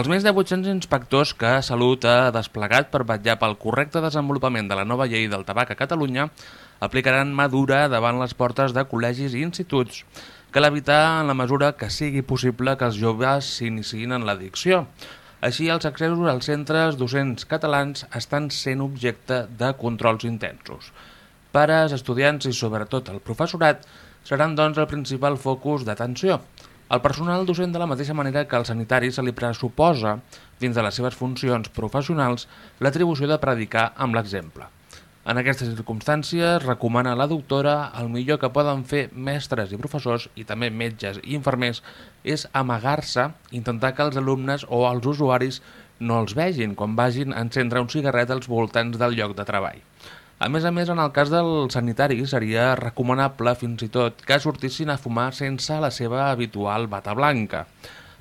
Els més de 800 inspectors que Salut ha desplegat per vetllar pel correcte desenvolupament de la nova llei del tabac a Catalunya aplicaran mà dura davant les portes de col·legis i instituts. Cal evitar en la mesura que sigui possible que els joves s'iniciïn en l'addicció. Així, els accessos als centres docents catalans estan sent objecte de controls intensos. Pares, estudiants i sobretot el professorat seran doncs el principal focus d'atenció. El personal docent de la mateixa manera que al sanitari se li pressuposa, dins de les seves funcions professionals, l'atribució de predicar amb l'exemple. En aquestes circumstàncies, recomana la doctora el millor que poden fer mestres i professors i també metges i infermers és amagar-se, intentar que els alumnes o els usuaris no els vegin quan vagin a encendre un cigarret als voltants del lloc de treball. A més a més, en el cas del sanitari, seria recomanable fins i tot que sortissin a fumar sense la seva habitual bata blanca.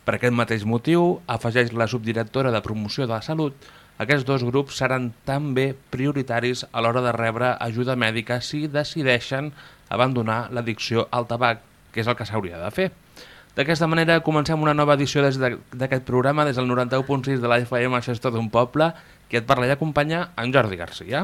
Per aquest mateix motiu, afegeix la subdirectora de Promoció de la Salut, aquests dos grups seran també prioritaris a l'hora de rebre ajuda mèdica si decideixen abandonar l'addicció al tabac, que és el que s'hauria de fer. D'aquesta manera comencem una nova edició d'aquest programa des del 91.6 de la FM, això és tot un poble, que et parla i acompanya en Jordi Garcia.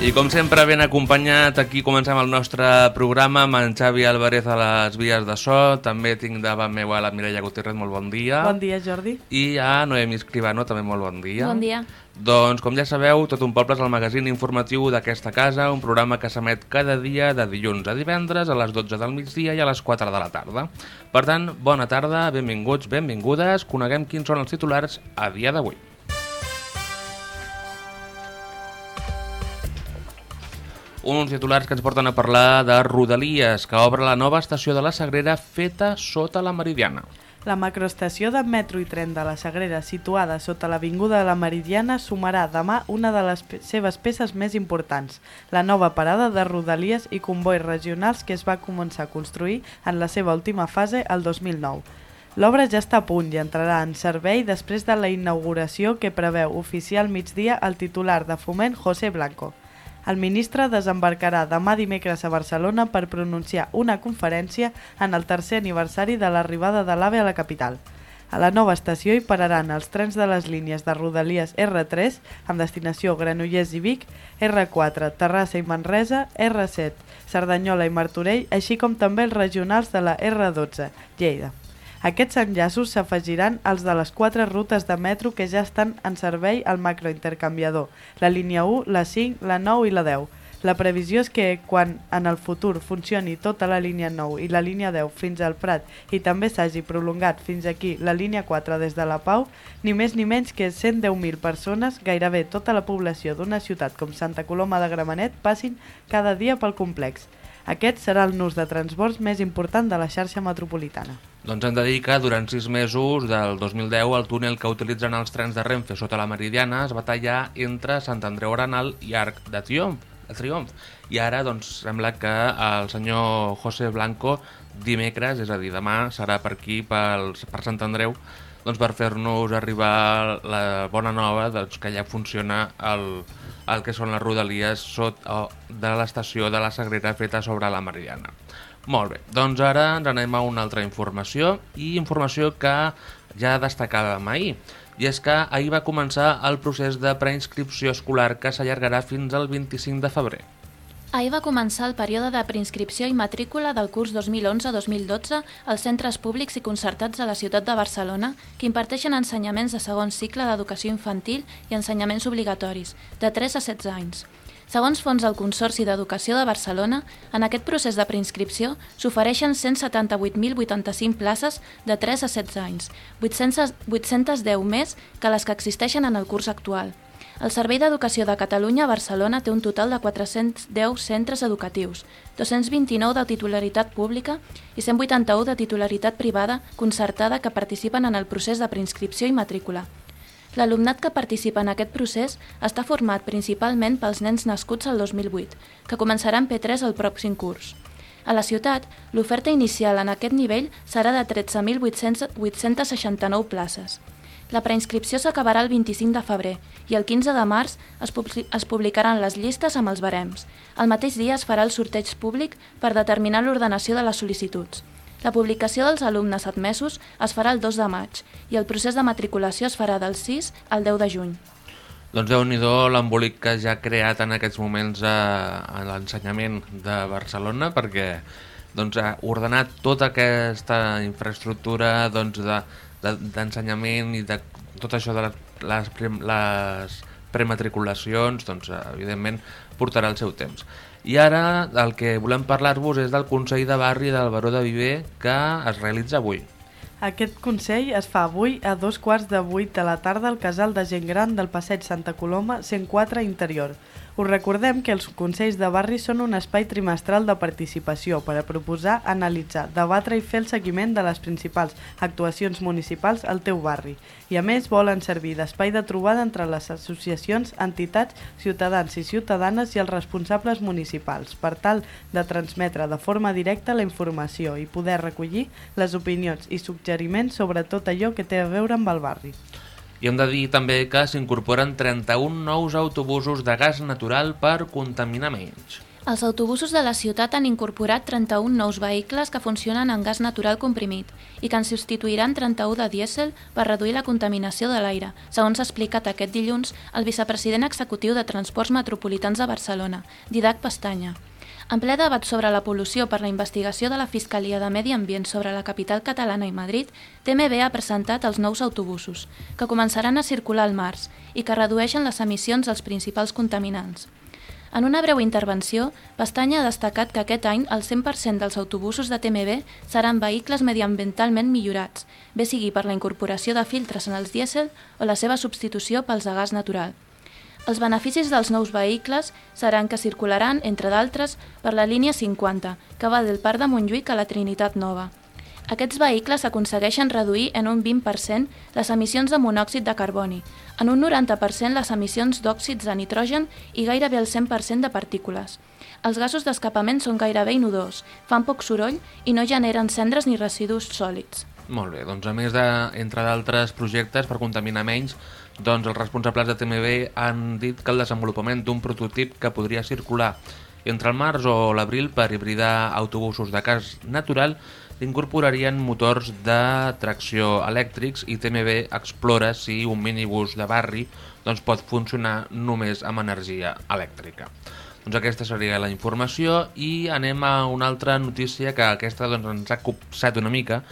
I com sempre, ben acompanyat, aquí comencem el nostre programa amb en Xavi Álvarez a les vies de so. També tinc davant meu a la Mireia Gutiérrez, molt bon dia. Bon dia, Jordi. I a Noemi Escribano, també molt bon dia. Bon dia. Doncs, com ja sabeu, Tot un poble és el magazín informatiu d'aquesta casa, un programa que s'emet cada dia de dilluns a divendres a les 12 del migdia i a les 4 de la tarda. Per tant, bona tarda, benvinguts, benvingudes, coneguem quins són els titulars a dia d'avui. Uns titulars que ens porten a parlar de Rodalies, que obre la nova estació de la Sagrera feta sota la Meridiana. La macroestació de metro i tren de la Sagrera, situada sota l'Avinguda de la Meridiana, sumarà demà una de les pe seves peces més importants, la nova parada de rodalies i convois regionals que es va començar a construir en la seva última fase el 2009. L'obra ja està a punt i entrarà en servei després de la inauguració que preveu oficial migdia el titular de Foment José Blanco. El ministre desembarcarà demà dimecres a Barcelona per pronunciar una conferència en el tercer aniversari de l'arribada de l'AVE a la capital. A la nova estació hi pararan els trens de les línies de Rodalies R3 amb destinació Granollers i Vic, R4 Terrassa i Manresa, R7 Cerdanyola i Martorell, així com també els regionals de la R12 Lleida. Aquests enllaços s'afegiran als de les quatre rutes de metro que ja estan en servei al macrointercanviador, la línia 1, la 5, la 9 i la 10. La previsió és que quan en el futur funcioni tota la línia 9 i la línia 10 fins al Prat i també s'hagi prolongat fins aquí la línia 4 des de la Pau, ni més ni menys que 110.000 persones, gairebé tota la població d'una ciutat com Santa Coloma de Gramenet, passin cada dia pel complex. Aquest serà el nus de transports més important de la xarxa metropolitana. Doncs hem de dir que durant sis mesos del 2010 el túnel que utilitzen els trens de Renfe sota la Meridiana es va tallar entre Sant Andreu Arenal i Arc de Triomf. De Triomf. I ara doncs, sembla que el senyor José Blanco dimecres, és a dir, demà, serà per aquí, pels, per Sant Andreu, doncs per fer-nos arribar la bona nova doncs, que ja funciona el, el que són les rodalies sot, de l'estació de la Sagrera feta sobre la Meridiana. Molt bé, doncs ara ens anem a una altra informació i informació que ja destacàvem ahir. I és que ahir va començar el procés de preinscripció escolar que s'allargarà fins al 25 de febrer. Ahir va començar el període de preinscripció i matrícula del curs 2011-2012 als centres públics i concertats de la ciutat de Barcelona que imparteixen ensenyaments de segon cicle d'educació infantil i ensenyaments obligatoris, de 3 a 16 anys. Segons fons del Consorci d'Educació de Barcelona, en aquest procés de preinscripció s'ofereixen 178.085 places de 3 a 16 anys, 800, 810 més que les que existeixen en el curs actual. El Servei d'Educació de Catalunya a Barcelona té un total de 410 centres educatius, 229 de titularitat pública i 181 de titularitat privada concertada que participen en el procés de preinscripció i matrícula. L'alumnat que participa en aquest procés està format principalment pels nens nascuts al 2008, que començaran P3 el pròxim curs. A la ciutat, l'oferta inicial en aquest nivell serà de 13.869 places. La preinscripció s'acabarà el 25 de febrer i el 15 de març es, publi es publicaran les llistes amb els barems. El mateix dia es farà el sorteig públic per determinar l'ordenació de les sol·licituds. La publicació dels alumnes admesos es farà el 2 de maig i el procés de matriculació es farà del 6 al 10 de juny. Doncs déu nhi l'embolic que ja ha creat en aquests moments a, a l'ensenyament de Barcelona perquè doncs, ha ordenat tota aquesta infraestructura doncs, de, de, i de tot això de les, les, les prematriculacions, doncs, evidentment portarà el seu temps. I ara el que volem parlar-vos és del Consell de Barri del Baró de Viver que es realitza avui. Aquest Consell es fa avui a dos quarts de vuit de la tarda al casal de gent gran del Passeig Santa Coloma 104 Interior. Us recordem que els Consells de Barri són un espai trimestral de participació per a proposar, analitzar, debatre i fer el seguiment de les principals actuacions municipals al teu barri. I a més volen servir d'espai de trobada entre les associacions, entitats, ciutadans i ciutadanes i els responsables municipals per tal de transmetre de forma directa la informació i poder recollir les opinions i suggeriments sobre tot allò que té a veure amb el barri. I hem de dir també que s'incorporen 31 nous autobusos de gas natural per contaminar menys. Els autobusos de la ciutat han incorporat 31 nous vehicles que funcionen en gas natural comprimit i que en substituiran 31 de dièsel per reduir la contaminació de l'aire, segons s'ha explicat aquest dilluns el vicepresident executiu de Transports Metropolitans de Barcelona, Didac Pestanya. En ple debat sobre la pol·lució per la investigació de la Fiscalia de Medi Ambient sobre la capital catalana i Madrid, TMB ha presentat els nous autobusos, que començaran a circular al març i que redueixen les emissions dels principals contaminants. En una breu intervenció, Pestanya ha destacat que aquest any el 100% dels autobusos de TMB seran vehicles mediambientalment millorats, bé sigui per la incorporació de filtres en els dièsel o la seva substitució pels de gas natural. Els beneficis dels nous vehicles seran que circularan, entre d'altres, per la línia 50, que va del Parc de Montjuïc a la Trinitat Nova. Aquests vehicles aconsegueixen reduir en un 20% les emissions de monòxid de carboni, en un 90% les emissions d'òxids de nitrogen i gairebé el 100% de partícules. Els gasos d'escapament són gairebé inodors, fan poc soroll i no generen cendres ni residus sòlids. Molt bé, doncs a més de, entre d'altres projectes per contaminar menys, doncs els responsables de TMB han dit que el desenvolupament d'un prototip que podria circular entre el març o l'abril per hibridar autobusos de cas natural incorporarien motors de tracció elèctrics i TMB explora si un minibús de barri doncs, pot funcionar només amb energia elèctrica. Doncs aquesta seria la informació i anem a una altra notícia que aquesta doncs, ens ha copsat una mica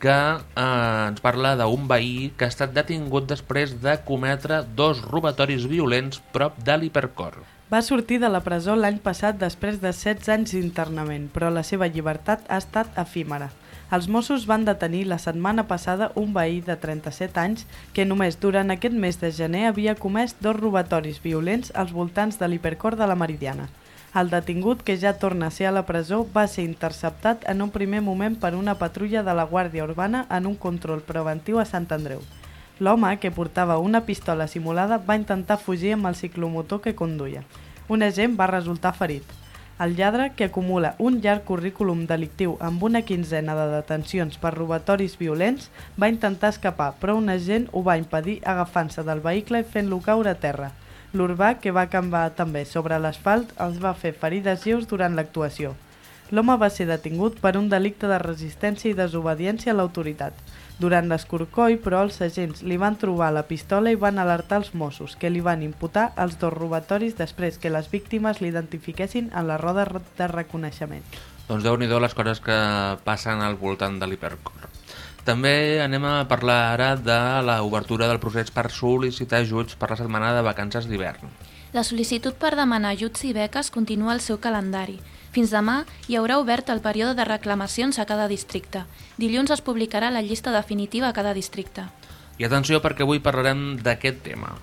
que eh, ens parla d'un veí que ha estat detingut després de cometre dos robatoris violents prop de l'hipercor. Va sortir de la presó l'any passat després de 16 anys d'internament, però la seva llibertat ha estat efímera. Els Mossos van detenir la setmana passada un veí de 37 anys que només durant aquest mes de gener havia comès dos robatoris violents als voltants de l'hipercor de la Meridiana. El detingut, que ja torna a ser a la presó, va ser interceptat en un primer moment per una patrulla de la Guàrdia Urbana en un control preventiu a Sant Andreu. L'home, que portava una pistola simulada, va intentar fugir amb el ciclomotor que conduïa. Un agent va resultar ferit. El lladre, que acumula un llarg currículum delictiu amb una quinzena de detencions per robatoris violents, va intentar escapar, però un agent ho va impedir agafant-se del vehicle i fent-lo caure a terra. L'urbà, que va campar també sobre l'asfalt, els va fer ferides lleus durant l'actuació. L'home va ser detingut per un delicte de resistència i desobediència a l'autoritat. Durant l'escorcoll, però, els agents li van trobar la pistola i van alertar els Mossos, que li van imputar els dos robatoris després que les víctimes l'identifiquessin en la roda de reconeixement. Doncs déu nhi les coses que passen al voltant de l'hipercor. També anem a parlar ara de l'obertura del procés per sol·licitar ajuts per la setmana de vacances d'hivern. La sol·licitud per demanar ajuts i beques continua el seu calendari. Fins demà hi haurà obert el període de reclamacions a cada districte. Dilluns es publicarà la llista definitiva a cada districte. I atenció perquè avui parlarem d'aquest tema.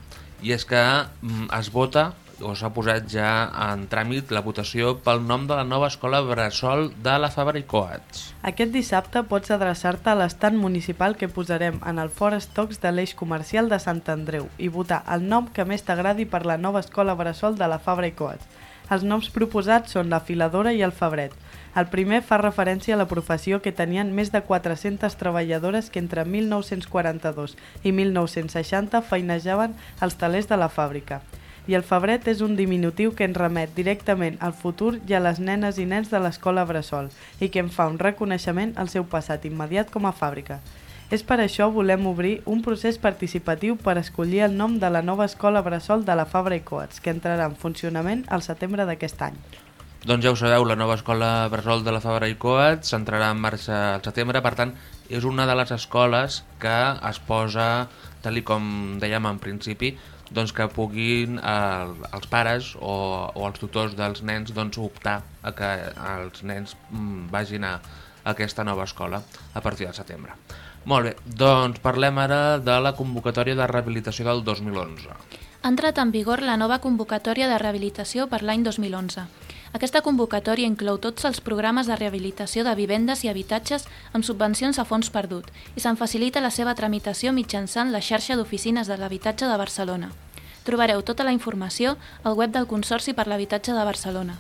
I és que mm, es vota o s'ha posat ja en tràmit la votació pel nom de la nova escola Bressol de la Fabra i Coats. Aquest dissabte pots adreçar-te a l'estat municipal que posarem en el Fora Stocks de l'eix comercial de Sant Andreu i votar el nom que més t'agradi per la nova escola Bressol de la Fabra i Coats. Els noms proposats són la filadora i el febret. El primer fa referència a la professió que tenien més de 400 treballadores que entre 1942 i 1960 feinejaven als talers de la fàbrica. I el febret és un diminutiu que ens remet directament al futur i a les nenes i nens de l'escola Bressol i que en fa un reconeixement al seu passat immediat com a fàbrica. És per això volem obrir un procés participatiu per escollir el nom de la nova escola Bressol de la Fabra i Coats, que entrarà en funcionament al setembre d'aquest any. Doncs ja ho sabeu, la nova escola Bressol de la Fabra i Coats s'entrarà en marxa al setembre, per tant, és una de les escoles que es posa, tal com dèiem en principi, doncs que puguin eh, els pares o, o els tutors dels nens doncs, optar a que els nens mm, vagin a, a aquesta nova escola a partir del setembre. Molt bé, doncs parlem ara de la convocatòria de rehabilitació del 2011. Ha entrat en vigor la nova convocatòria de rehabilitació per l'any 2011. Aquesta convocatòria inclou tots els programes de rehabilitació de vivendes i habitatges amb subvencions a fons perdut i se'n facilita la seva tramitació mitjançant la xarxa d'oficines de l'habitatge de Barcelona. Trobareu tota la informació al web del Consorci per l'Habitatge de Barcelona.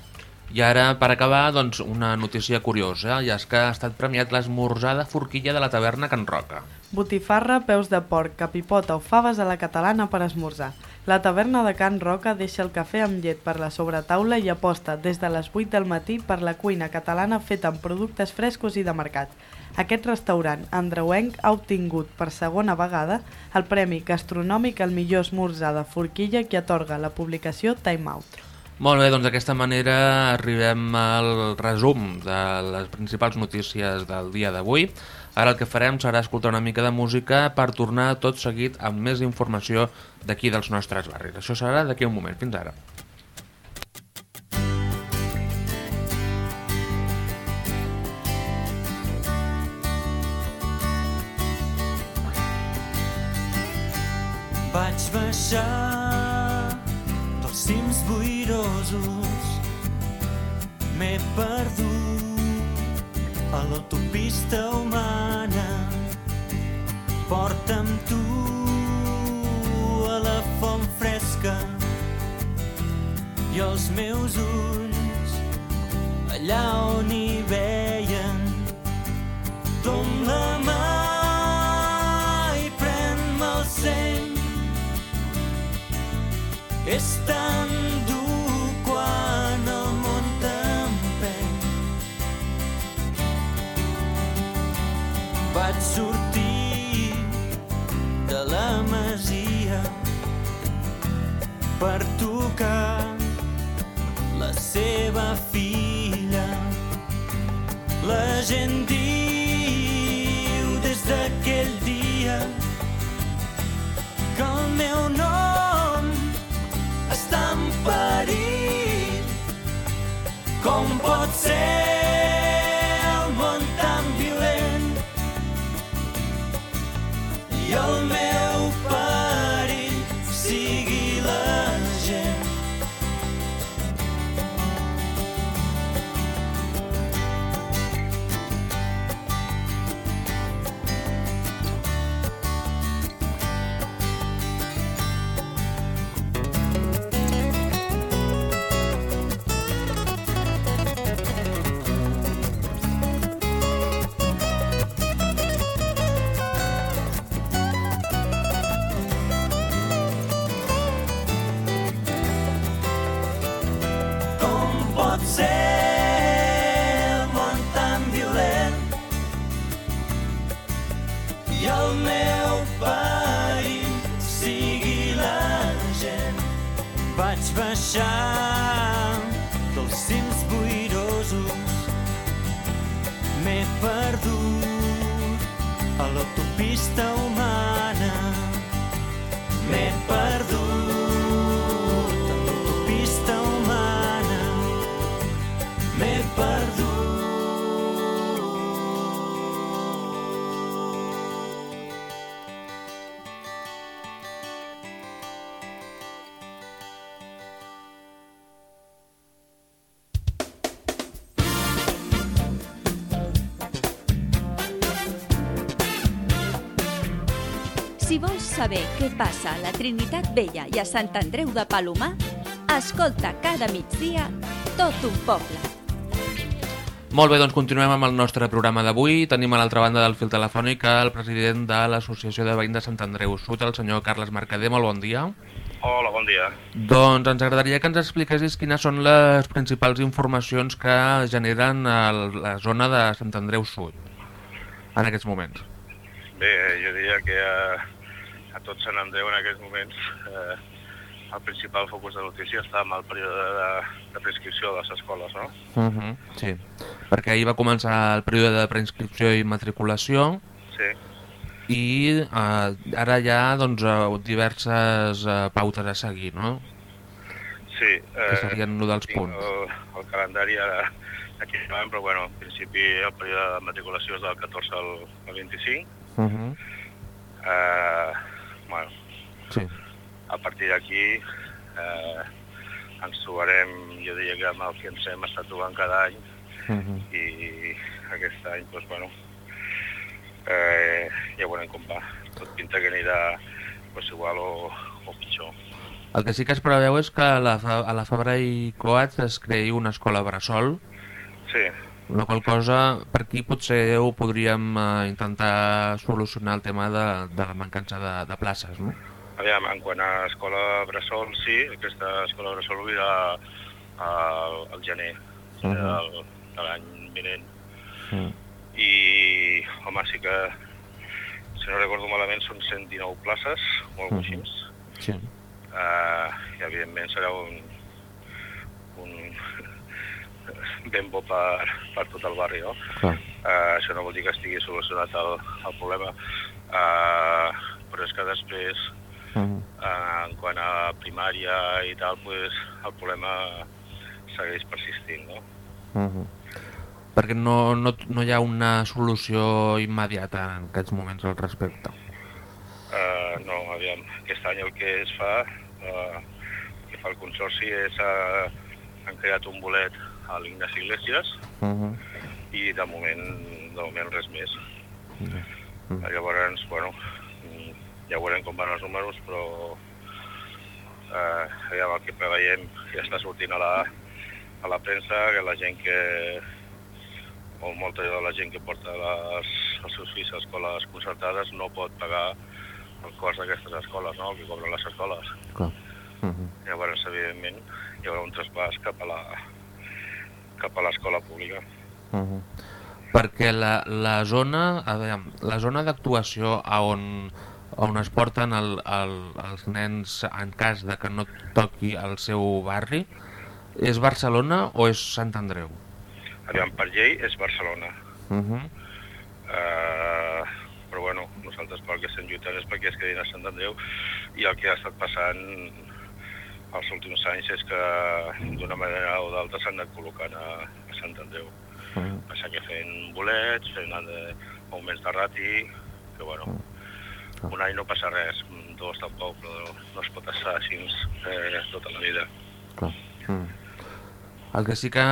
I ara, per acabar, doncs, una notícia curiosa, i és que ha estat premiat l'esmorzar de forquilla de la taverna Can Roca. Botifarra, peus de porc, capipota o faves a la catalana per esmorzar. La taverna de Can Roca deixa el cafè amb llet per la sobretaula i aposta des de les 8 del matí per la cuina catalana feta amb productes frescos i de mercat. Aquest restaurant andreuenc ha obtingut per segona vegada el Premi Gastronòmic al millor esmorzar de forquilla que atorga la publicació Time Out. Molt bé, doncs d'aquesta manera arribem al resum de les principals notícies del dia d'avui. Ara el que farem serà escoltar una mica de música per tornar tot seguit amb més informació d'aquí dels nostres barris. Això serà d'aquí un moment. Fins ara. I els meus ulls allà on hi veien tom la mà i pren-me el seny és tan dur quan el món t'empeny. Vaig sortir de la masia per tocar seva filla. La gent diu des d'aquell dia que el meu nom està en perill. Com pot ser saber què passa a la Trinitat Vella i a Sant Andreu de Palomar, Escolta cada migdia tot un poble. Molt bé, doncs continuem amb el nostre programa d'avui. Tenim a l'altra banda del fil telefònic el president de l'Associació de Veïns de Sant Andreu Sud, el senyor Carles Mercader. Molt bon dia. Hola, bon dia. Doncs ens agradaria que ens expliquessis quines són les principals informacions que generen el, la zona de Sant Andreu Sud en aquests moments. Bé, jo diria que a, a tot Sant Andreu en aquests moments eh, el principal focus de notícia està en el període de, de prescripció de les escoles, no? Uh -huh, sí, perquè ahir va començar el període de preinscripció i matriculació Sí, i eh, ara hi ha doncs, eh, diverses eh, pautes a seguir, no? sí. Que serien un dels punts. El, el calendari ara aquí davant, però bueno, en principi el període de matriculació és del 14 al, al 25. Uh -huh. Eh, bueno, Sí. a partir d'aquí eh, ens trobarem, jo diria que amb el que ens hem estat trobant cada any, Uh -huh. i aquest any, doncs, bueno, eh, ja veurem com va. Tot pinta que anirà pues, igual o, o pitjor. El que sí que es preveu és que a la, a la Fabra i Coats es creï una escola bressol, Sí, la qual cosa per aquí potser ho podríem eh, intentar solucionar el tema de, de la mancança de, de places, no? aviam, en quant a escola Bressol, sí, aquesta escola Bressol obrirà al, al gener Mhm. del, de l'any vinent. Mm. I, home, sí que, si no recordo malament, són 119 places, o alguna cosa així. Sí. Uh, I evidentment serà un ben bo per, per tot el barri, no? Clar. Uh, això no vol dir que estigui solucionat el, el problema, uh, però és que després, Mm. uh, en quant a primària i tal, pues, el problema segueix persistint, no? Mm -hmm. Perquè no, no, no hi ha una solució immediata en aquests moments al respecte. Uh, no, aviam, aquest any el que es fa, uh, el que fa el Consorci és, uh, han creat un bolet a l'Ignasi Iglesias Mm -hmm. i de moment, de moment res més. Mm. Llavors, bueno, ja veurem com van els números, però eh, aviam, el que preveiem ja està sortint a la, a la premsa, que la gent que o molta de la gent que porta les, els seus fills a escoles concertades no pot pagar el cost d'aquestes escoles, no?, el que cobren les escoles. Clar. Mm -hmm. Llavors, evidentment, hi haurà un traspàs cap a la cap a l'escola pública. Uh -huh. Perquè la, la zona, a veure, la zona d'actuació a on, on es porten el, el, els nens en cas de que no toqui el seu barri és Barcelona o és Sant Andreu? Aviam, per llei és Barcelona, Uh -huh. Eh, però bueno, nosaltres pel que estem lluitant és perquè es quedin a Sant Andreu i el que ha estat passant els últims anys és que d'una manera o d'altra s'han anat col·locant a, a Sant Andreu. Uh -huh. Passa que fent bolets, fent eh, augments de rati, que bueno, un any no passa res, dos tampoc, però no es pot estar així eh, tota la vida. Clar. Mm. El que sí que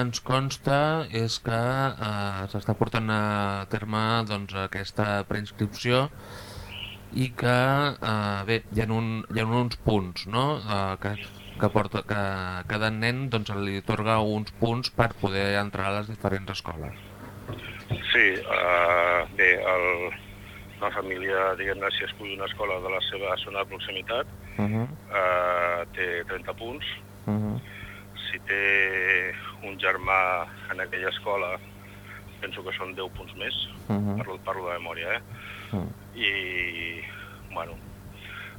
ens consta és que eh, s'està portant a terme doncs, aquesta preinscripció i que, eh, bé, hi ha, un, hi ha uns punts, no?, eh, que, que, porta, que cada nen doncs, li atorga uns punts per poder entrar a les diferents escoles. Sí, uh, bé, el, la família, diguem-ne, si escull una escola de la seva zona de proximitat, Uh -huh. uh, té 30 punts. Uh -huh. Si té un germà en aquella escola, penso que són 10 punts més, Uh -huh. parlo, parlo de memòria, eh? Uh -huh. I, bueno,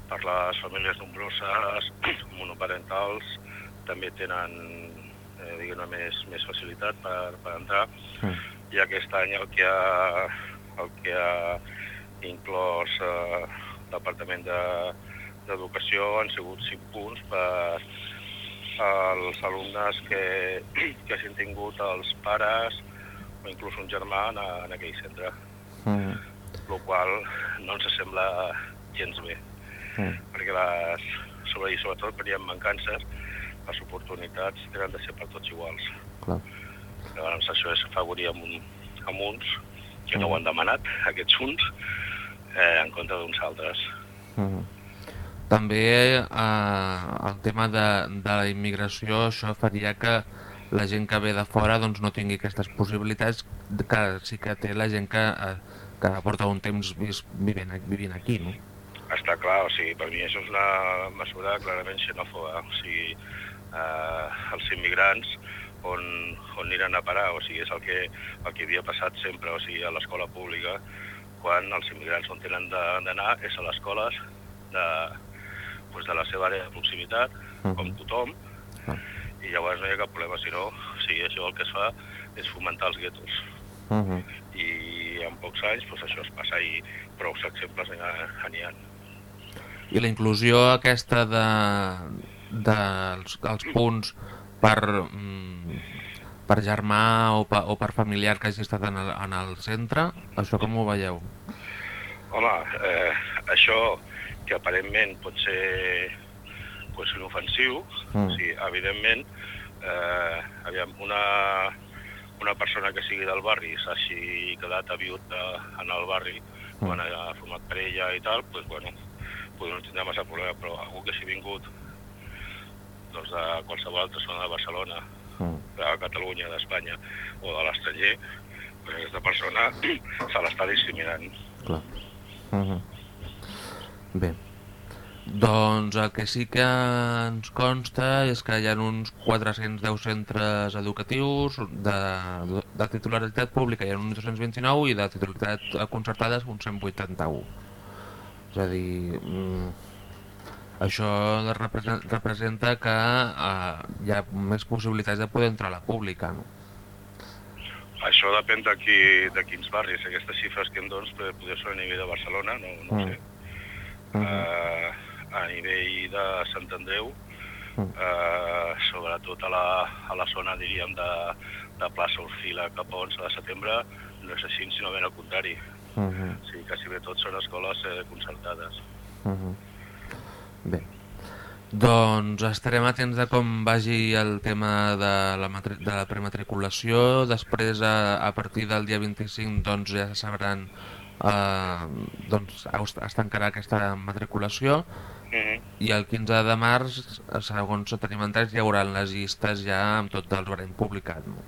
per les famílies nombroses, monoparentals, també tenen, eh, diguem-ne, més, més facilitat per, per entrar. Uh -huh. i aquest any el que ha, el que ha inclòs eh, el Departament de- d'Educació han sigut 5 punts per als alumnes que, que hagin tingut els pares o inclús un germà en, en aquell centre, -huh. el qual no ens sembla gens bé, -huh. perquè les, sobre, i sobretot per hi ha mancances, les oportunitats tenen de ser per tots iguals. Clar. Llavors això és afavorir amb, un, amb uns que no ho han demanat, aquests uns, eh, en compte d'uns altres. -huh. També eh, el tema de, de la immigració, això faria que la gent que ve de fora doncs, no tingui aquestes possibilitats que sí que té la gent que, eh, que porta un temps vivint, vivint aquí, no? Està clar, o sigui, per mi això és una mesura clarament xenòfoba. O sigui, eh, els immigrants on, on aniran a parar, o sigui, és el que, el que havia passat sempre, o sigui, a l'escola pública, quan els immigrants on tenen d'anar és a les escoles de, pues, de la seva àrea de proximitat, com tothom, Ah. I llavors no hi ha cap problema, sinó, o sigui, això el que es fa és fomentar els guetos. Uh -huh. I en pocs anys pues, això es passa i prou exemples n'hi ha. I la inclusió aquesta de, dels els punts per, mm, per germà o per, o per familiar que hagi estat en el, en el centre, això com ho veieu? Home, eh, això que aparentment pot ser ser inofensiu, Mm. mm. sí, evidentment, eh, aviam, una, una persona que sigui del barri s'hagi quedat a viure en el barri Mm. quan ha format parella i tal, doncs, bueno, potser no tindrà massa problema, però algú que hagi vingut doncs, de qualsevol altra zona de Barcelona, Mm. de Catalunya, d'Espanya o de l'estranger, doncs aquesta persona se l'està discriminant. Clar. Uh -huh. Bé. Doncs el que sí que ens consta és que hi ha uns 410 centres educatius de, de titularitat pública hi ha uns 229 i de titularitat concertada uns 181. És a dir, mm, això representa, que eh, hi ha més possibilitats de poder entrar a la pública. No? Això depèn de, qui, de quins barris. Aquestes xifres que em dones poder ser a nivell de Barcelona, no, no Mm. sé. Uh -huh. Uh, a nivell de Sant Andreu, Mm. uh, sobretot a la, a la zona, diríem, de, de plaça Orfila cap a 11 de setembre, no és així, sinó ben al contrari. Uh -huh. O sigui, quasi bé tot són escoles eh, concertades. Uh -huh. Bé. Doncs estarem atents de com vagi el tema de la, matri de la prematriculació. Després, a, a partir del dia 25, doncs ja sabran... Eh, doncs es tancarà aquesta matriculació Mm -hmm. i el 15 de març, segons tenim entès, hi haurà les llistes ja amb tot el barem publicat. No?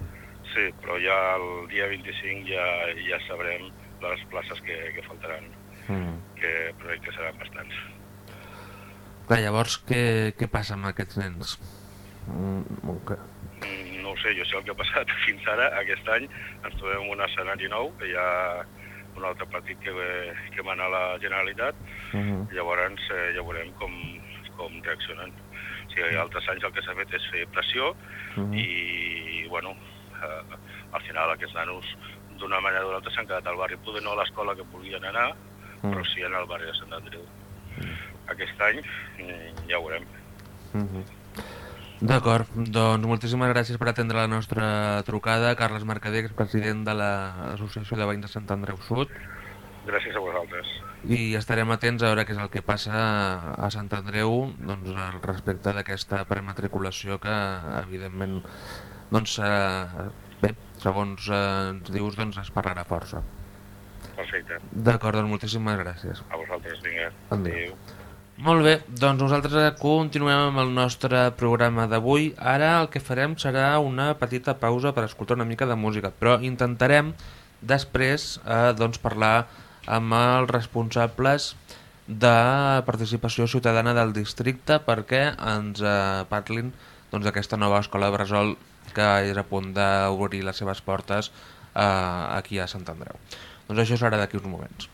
Sí, però ja el dia 25 ja, ja sabrem les places que, que faltaran, Mm. que però que seran bastants. Clar, llavors, què, què passa amb aquests nens? Mm, que... Mm, No ho sé, jo sé el que ha passat fins ara. Aquest any ens trobem un escenari nou, que ha un altre partit que, que mana la Generalitat, Uh -huh. llavors eh, ja veurem com, com reaccionen. O sigui, altres anys el que s'ha fet és fer pressió Mhm. i, bueno, eh, al final aquests nanos d'una manera o d'una altra s'han quedat al barri, poder no a l'escola que volien anar, Mm. però sí en el barri de Sant Andreu. Aquest any mm, ja ho veurem. Mhm. D'acord, doncs moltíssimes gràcies per atendre la nostra trucada. Carles Mercader, president de l'Associació de Veïns de Sant Andreu Sud. Gràcies a vosaltres. I estarem atents a veure què és el que passa a Sant Andreu doncs, respecte d'aquesta prematriculació que, evidentment, doncs, eh, bé, segons eh, ens dius, doncs, es parlarà força. Perfecte. D'acord, doncs moltíssimes gràcies. A vosaltres, vinga. Adéu. Molt bé, doncs nosaltres continuem amb el nostre programa d'avui. Ara el que farem serà una petita pausa per escoltar una mica de música, però intentarem després eh, doncs parlar amb els responsables de participació ciutadana del districte perquè ens eh, parlin doncs, d'aquesta nova escola de Bressol que és a punt d'obrir les seves portes eh, aquí a Sant Andreu. Doncs això serà d'aquí uns moments.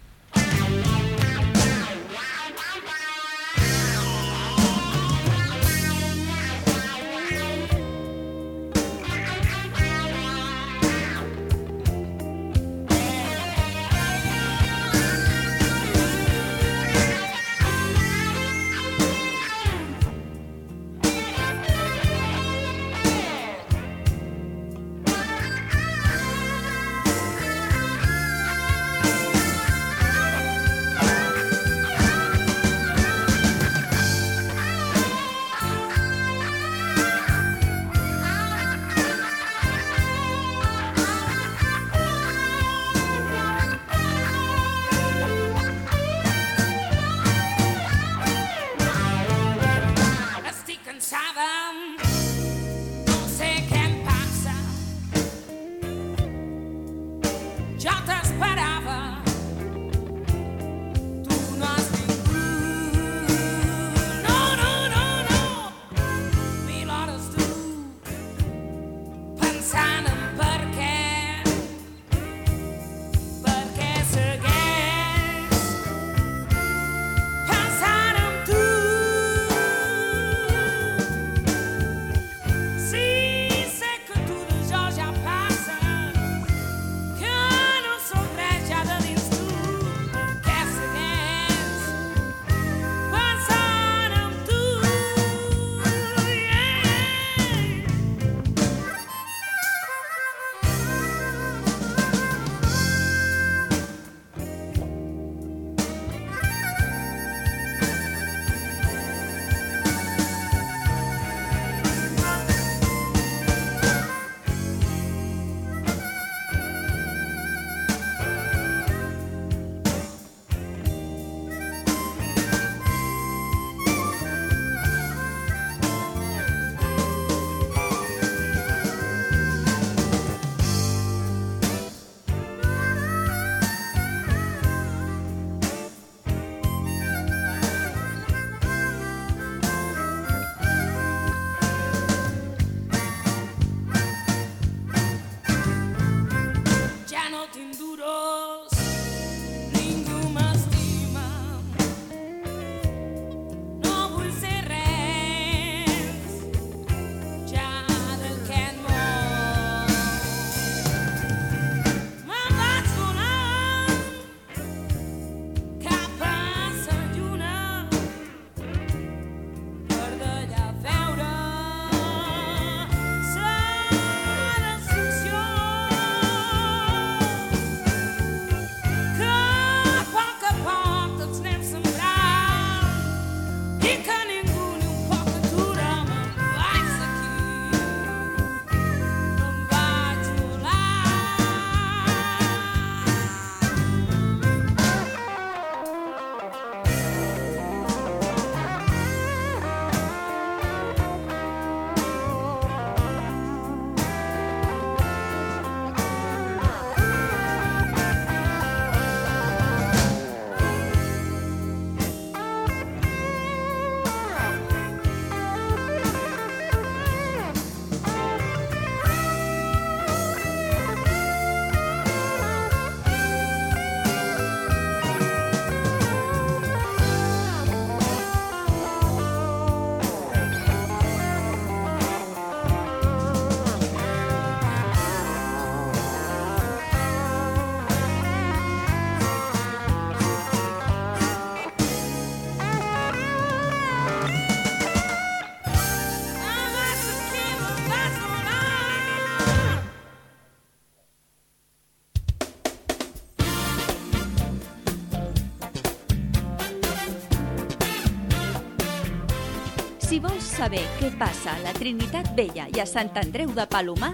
Saber què passa a la Trinitat Vella i a Sant Andreu de Palomar,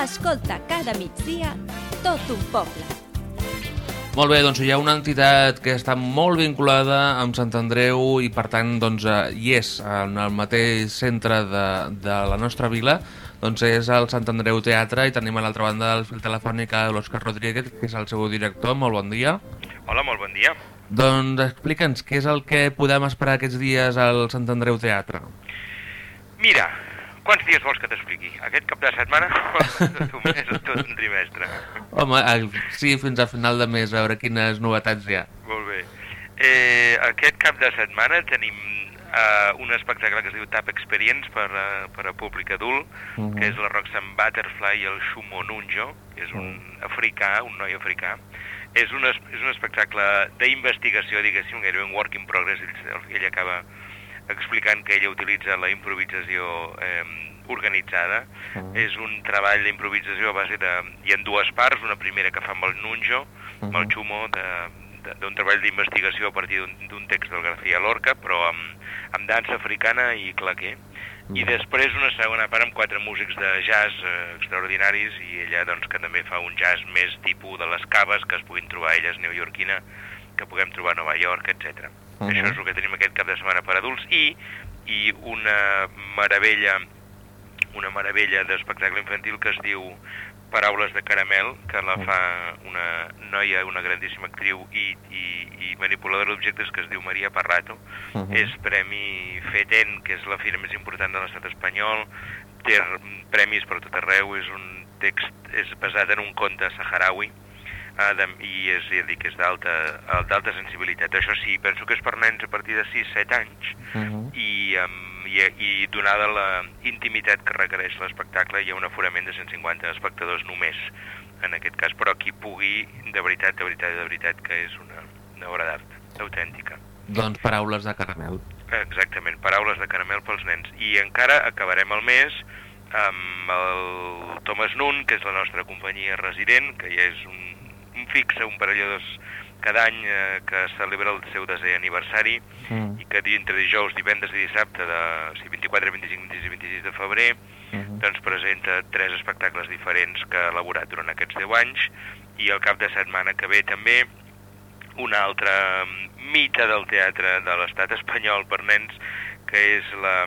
escolta cada migdia tot un poble. Molt bé, doncs hi ha una entitat que està molt vinculada amb Sant Andreu i per tant doncs, eh, hi és en el mateix centre de, de la nostra vila, doncs és el Sant Andreu Teatre i tenim a l'altra banda del fil telefònic a l'Òscar Rodríguez, que és el seu director. Molt bon dia. Hola, molt bon dia. Doncs explica'ns què és el que podem esperar aquests dies al Sant Andreu Teatre. Mira, quants dies vols que t'expliqui? Aquest cap de setmana o tot un mes o tot un trimestre? Home, eh, sí, fins a final de mes, a veure quines novetats hi ha. Molt bé. Eh, aquest cap de setmana tenim eh, un espectacle que es diu Tap Experience per, a, per a públic adult, Mhm. que és la Roxanne Butterfly i el Shumo Nunjo, que és un africà, un noi africà. És un, és un espectacle d'investigació, diguéssim, gairebé un work in progress. Ell, ell acaba explicant que ella utilitza la improvisació eh, organitzada. És un treball d'improvisació a base de... Hi ha dues parts, una primera que fa amb el Nunjo, amb el de- de- d'un treball d'investigació a partir d'un- text del García Lorca, però amb, amb dansa africana i claquer. I després una segona part amb quatre músics de jazz eh, extraordinaris i ella doncs, que també fa un jazz més tipus de les caves que es puguin trobar elles neoyorquina, que puguem trobar a Nova York, etc. Mhm. Això és el que tenim aquest cap de setmana per adults i i una meravella una meravella d'espectacle infantil que es diu Paraules de caramel, que la fa una noia, una grandíssima actriu i, i, i manipuladora d'objectes que es diu Maria Parrato. Uh -huh. És premi FETEN, que és la fira més important de l'estat espanyol, té premis per tot arreu, és un text, és basat en un conte saharaui, uh, de, i és, ja dic, és d'alta sensibilitat. Això sí, penso que és per nens a partir de 6-7 anys, Uh -huh. i, um, i, i donada la intimitat que requereix l'espectacle hi ha un aforament de 150 espectadors només en aquest cas, però qui pugui de veritat, de veritat, de veritat que és una, una obra d'art autèntica Doncs paraules de caramel. exactament, paraules de caramel pels nens i encara acabarem el mes amb el Thomas Nun que és la nostra companyia resident que ja és un, un fixe, un parell cada any eh, que celebra el seu desè aniversari Mm. i que dintre dijous, divendres i dissabte de o sigui, 24, 25, 26 i 26 de febrer Mhm. doncs presenta tres espectacles diferents que ha elaborat durant aquests 10 anys i el cap de setmana que ve també un altre mm, mite del teatre de l'estat espanyol per nens que és la,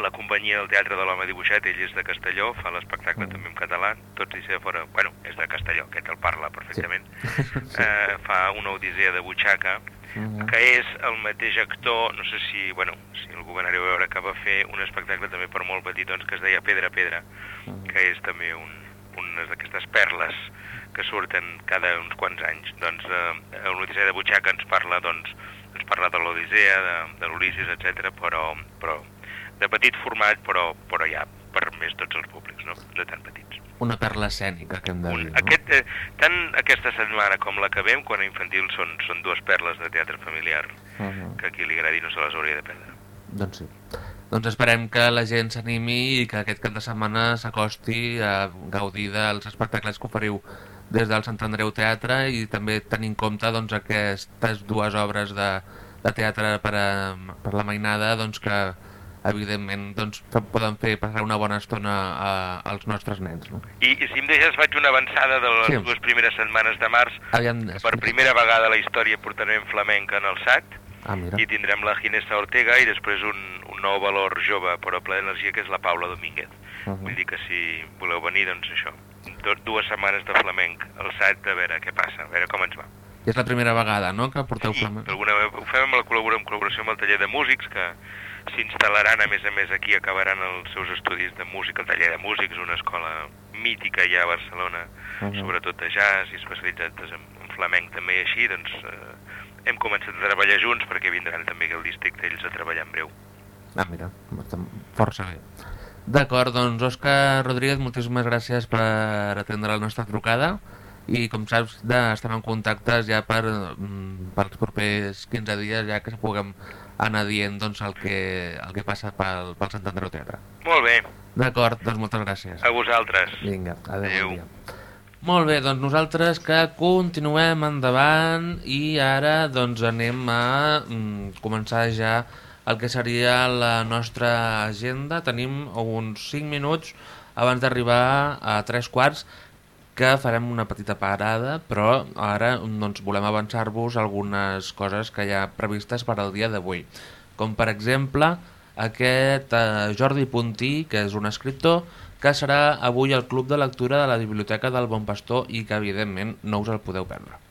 la companyia del teatre de l'home dibuixat, ell és de Castelló, fa l'espectacle Mm. també en català, tots i ser fora, bueno, és de Castelló, aquest el parla perfectament, eh, fa una odissea de butxaca, Mhm. que és el mateix actor, no sé si, bueno, si algú anareu a veure, que va fer un espectacle també per molt petitons que es deia Pedra Pedra, Mhm. que és també un, unes d'aquestes perles que surten cada uns quants anys. Doncs eh, l'Odissea de Butxaca ens parla, doncs, ens parla de l'Odissea, de, de l'Ulisses, etc, però, però de petit format, però, però ja per més tots els públics, no? No tan petits. Una perla escènica, que hem de dir. Un, no? aquest, eh, tant aquesta setmana com la que vem, quan a infantil, són, són dues perles de teatre familiar Mhm. que a qui li agradi no se les hauria de perdre. Doncs sí. Doncs esperem que la gent s'animi i que aquest cap de setmana s'acosti a gaudir dels espectacles que oferiu des del Sant Andreu Teatre i també tenir en compte doncs, aquestes dues obres de, de teatre per, a, per la mainada doncs, que evidentment doncs, poden fer passar una bona estona a, als nostres nens. No? I, I si em deixes faig una avançada de les Sí. dues primeres setmanes de març. Aviam, Per primera vegada a la història portarem flamenc en el SAT Ah, mira. i tindrem la Ginesta Ortega i després un, un nou valor jove però ple d'energia que és la Paula Domínguez. Uh Vull dir que si voleu venir, doncs això, du dues setmanes de flamenc al SAT a veure què passa, a veure com ens va. I és la primera vegada no? que porteu Sí, flamenc. vegada ho fem amb la en col·laboració amb el taller de músics que s'instal·laran a més a més aquí, acabaran els seus estudis de música, el taller de músics, una escola mítica ja a Barcelona, Mhm. sobretot de jazz i especialitzats en, en flamenc també i així, doncs eh, hem començat a treballar junts perquè vindran també aquí al districte ells a treballar en breu. Ah, mira, està força bé. D'acord, doncs Òscar Rodríguez, moltíssimes gràcies per atendre la nostra trucada i com saps de, estem en contactes ja per, mm, pels propers 15 dies ja que puguem anar dient doncs, el, que, el que passa pel, pel Sant Andreu Teatre. Molt bé, D'acord, doncs moltes gràcies. a vosaltres. Vinga, adéu. Adéu. Molt bé, doncs nosaltres que continuem endavant i ara doncs anem a mm, començar ja el que seria la nostra agenda. Tenim uns 5 minuts abans d'arribar a 3 quarts que farem una petita parada, però ara doncs, volem avançar-vos algunes coses que hi ha previstes per al dia d'avui. Com per exemple aquest eh, Jordi Puntí, que és un escriptor, que serà avui al Club de Lectura de la Biblioteca del Bon Pastor i que evidentment no us el podeu perdre.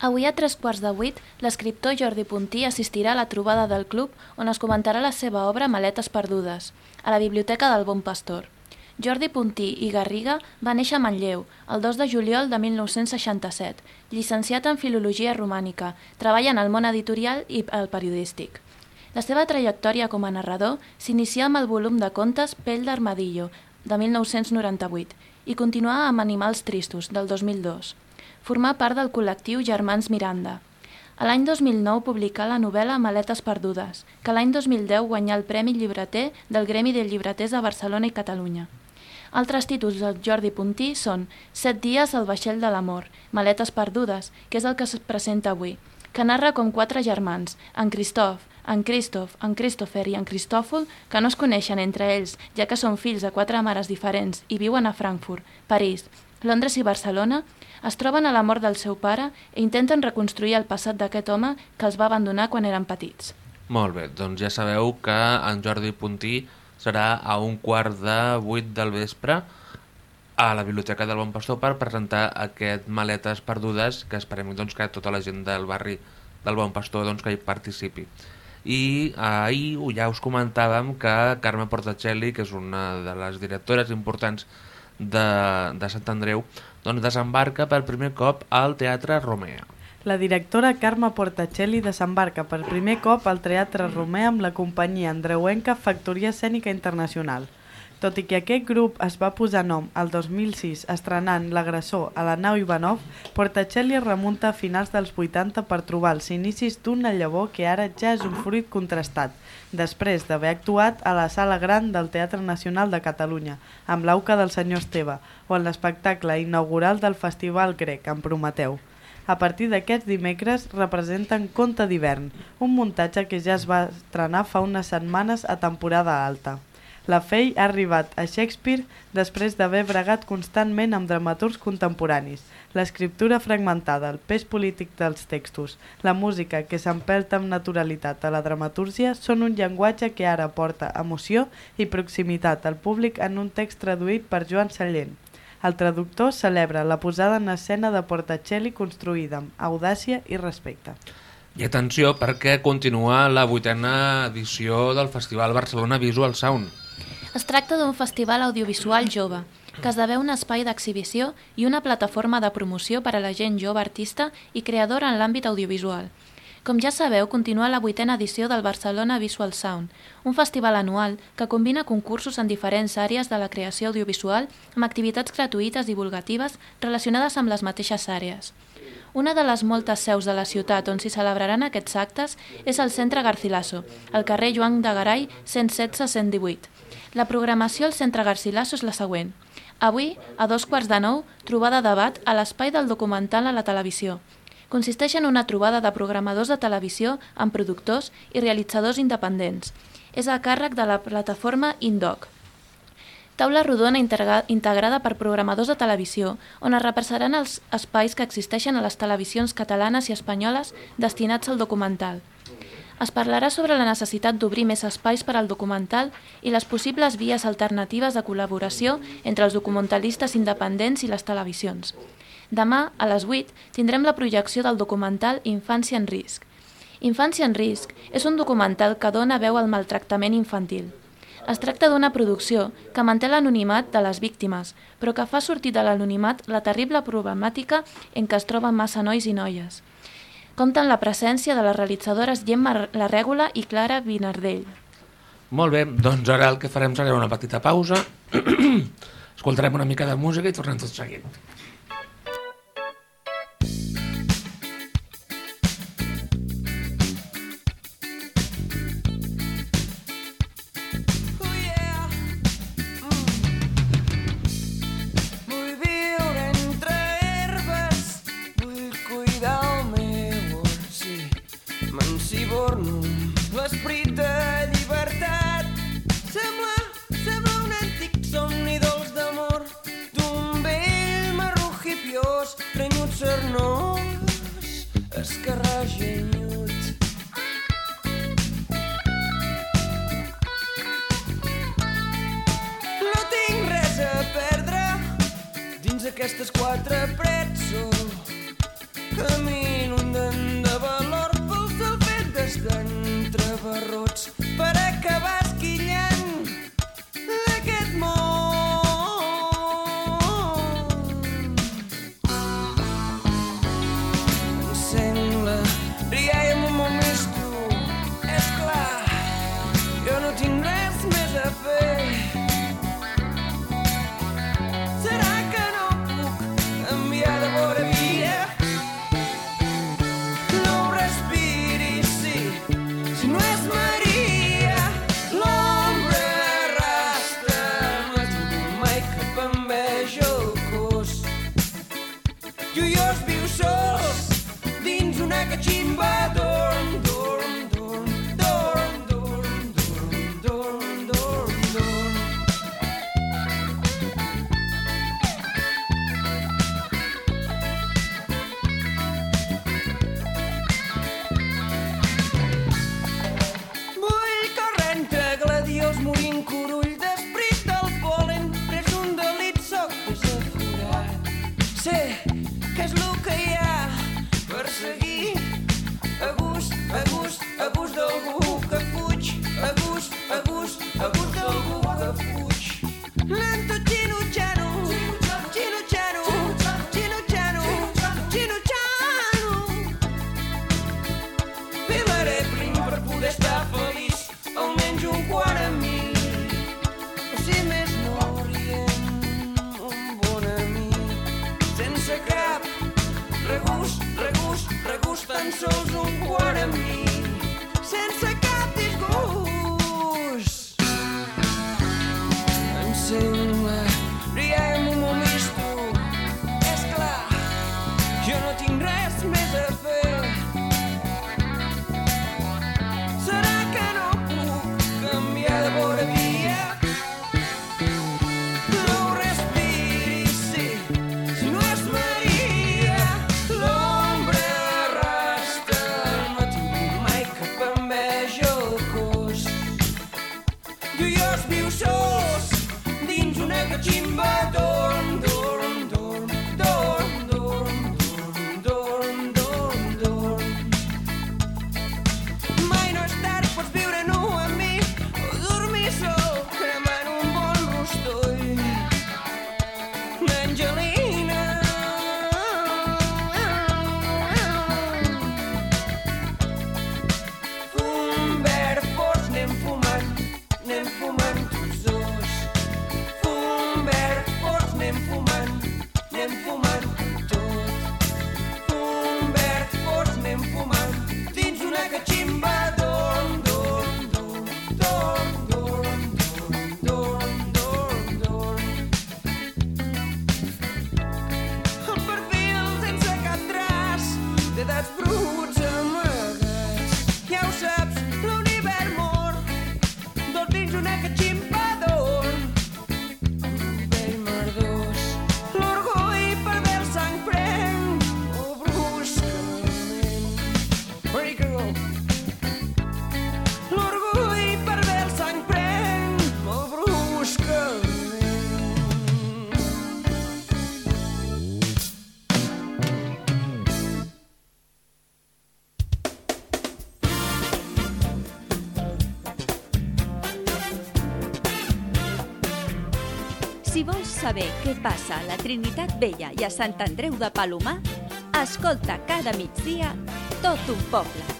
Avui a tres quarts de vuit, l'escriptor Jordi Puntí assistirà a la trobada del club on es comentarà la seva obra Maletes perdudes, a la Biblioteca del Bon Pastor. Jordi Puntí i Garriga va néixer a Manlleu el 2 de juliol de 1967, llicenciat en Filologia Romànica, treballa en el món editorial i el periodístic. La seva trajectòria com a narrador s'inicia amb el volum de contes Pell d'Armadillo, de 1998, i continuà amb Animals Tristos, del 2002. Formà part del col·lectiu Germans Miranda. A l'any 2009 publicà la novel·la Maletes perdudes, que l'any 2010 guanyà el Premi Llibreter del Gremi de Llibreters de Barcelona i Catalunya. Altres títols del Jordi Puntí són Set dies al vaixell de l'amor, Maletes perdudes, que és el que es presenta avui, que narra com quatre germans, en Christoph, en Christoph, en Christopher i en Cristòfol, que no es coneixen entre ells, ja que són fills de quatre mares diferents i viuen a Frankfurt, París, Londres i Barcelona, es troben a la mort del seu pare i intenten reconstruir el passat d'aquest home que els va abandonar quan eren petits. Molt bé, doncs ja sabeu que en Jordi Puntí serà a un quart de vuit del vespre a la Biblioteca del Bon Pastor per presentar aquest Maletes Perdudes que esperem doncs, que tota la gent del barri del Bon Pastor doncs, que hi participi. I ahir ja us comentàvem que Carme Portacelli, que és una de les directores importants de, de Sant Andreu, doncs desembarca per primer cop al Teatre Romea. La directora Carme Portacelli desembarca per primer cop al Teatre Romea amb la companyia andreuenca Factoria Escènica Internacional. Tot i que aquest grup es va posar nom el 2006 estrenant L'agressor a la nau Ivanov, Portacelli remunta a finals dels 80 per trobar els inicis d'una llavor que ara ja és un fruit contrastat, després d'haver actuat a la Sala Gran del Teatre Nacional de Catalunya, amb l'auca del senyor Esteve, o en l'espectacle inaugural del Festival Grec, en Prometeu. A partir d'aquests dimecres representen Conte d'hivern, un muntatge que ja es va estrenar fa unes setmanes a temporada alta. La Fei ha arribat a Shakespeare després d'haver bregat constantment amb dramaturgs contemporanis. L'escriptura fragmentada, el pes polític dels textos, la música que s'empelta amb naturalitat a la dramatúrgia són un llenguatge que ara porta emoció i proximitat al públic en un text traduït per Joan Sallent. El traductor celebra la posada en escena de Portacelli construïda amb audàcia i respecte. I atenció perquè continua la vuitena edició del Festival Barcelona Visual Sound. Es tracta d'un festival audiovisual jove, que esdevé un espai d'exhibició i una plataforma de promoció per a la gent jove artista i creadora en l'àmbit audiovisual. Com ja sabeu, continua la vuitena edició del Barcelona Visual Sound, un festival anual que combina concursos en diferents àrees de la creació audiovisual amb activitats gratuïtes divulgatives relacionades amb les mateixes àrees. Una de les moltes seus de la ciutat on s'hi celebraran aquests actes és el Centre Garcilaso, al carrer Joan de Garay 116-118. La programació al Centre Garcilaso és la següent. Avui, a dos quarts de nou, trobada de debat a l'espai del documental a la televisió. Consisteix en una trobada de programadors de televisió amb productors i realitzadors independents. És a càrrec de la plataforma Indoc. Taula rodona integra- integrada per programadors de televisió, on es repassaran els espais que existeixen a les televisions catalanes i espanyoles destinats al documental. Es parlarà sobre la necessitat d'obrir més espais per al documental i les possibles vies alternatives de col·laboració entre els documentalistes independents i les televisions. Demà, a les 8, tindrem la projecció del documental Infància en risc. Infància en risc és un documental que dona veu al maltractament infantil. Es tracta d'una producció que manté l'anonimat de les víctimes, però que fa sortir de l'anonimat la terrible problemàtica en què es troben massa nois i noies. Compta amb la presència de les realitzadores Gemma La Règola i Clara Vinardell. Molt bé, doncs ara el que farem serà una petita pausa. Escoltarem una mica de música i tornem tot seguit. Què passa a la Trinitat Vella i a Sant Andreu de Palomar, escolta cada migdia tot un poble.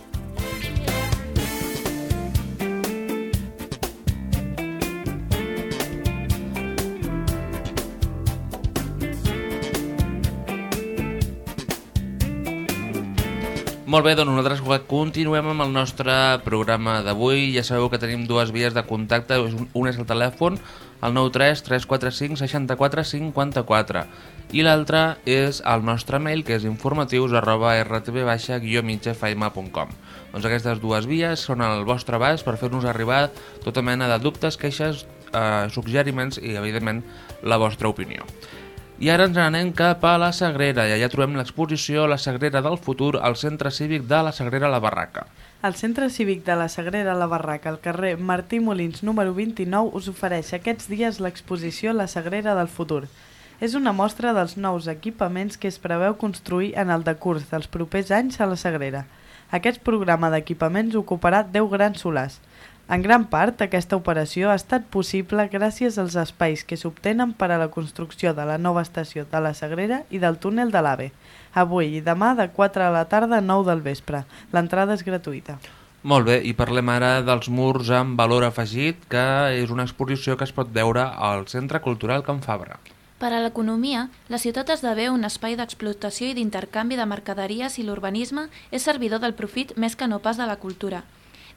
Molt bé, doncs nosaltres continuem amb el nostre programa d'avui. Ja sabeu que tenim dues vies de contacte. Un és el telèfon, el 93 345 64 54 i l'altre és el nostre mail que és informatius arroba rtb-migfm.com Doncs aquestes dues vies són al vostre abast per fer-nos arribar tota mena de dubtes, queixes, eh, suggeriments i evidentment la vostra opinió. I ara ens anem cap a la Sagrera i allà trobem l'exposició La Sagrera del Futur al Centre Cívic de la Sagrera La Barraca. El Centre Cívic de la Sagrera La Barraca, al carrer Martí Molins número 29, us ofereix aquests dies l'exposició La Sagrera del Futur. És una mostra dels nous equipaments que es preveu construir en el decurs dels propers anys a la Sagrera. Aquest programa d'equipaments ocuparà 10 grans solars. En gran part, aquesta operació ha estat possible gràcies als espais que s'obtenen per a la construcció de la nova estació de la Sagrera i del túnel de l'AVE. Avui i demà de 4 a la tarda a 9 del vespre. L'entrada és gratuïta. Molt bé, i parlem ara dels murs amb valor afegit, que és una exposició que es pot veure al Centre Cultural Can Fabra. Per a l'economia, la ciutat esdevé un espai d'explotació i d'intercanvi de mercaderies i l'urbanisme és servidor del profit més que no pas de la cultura.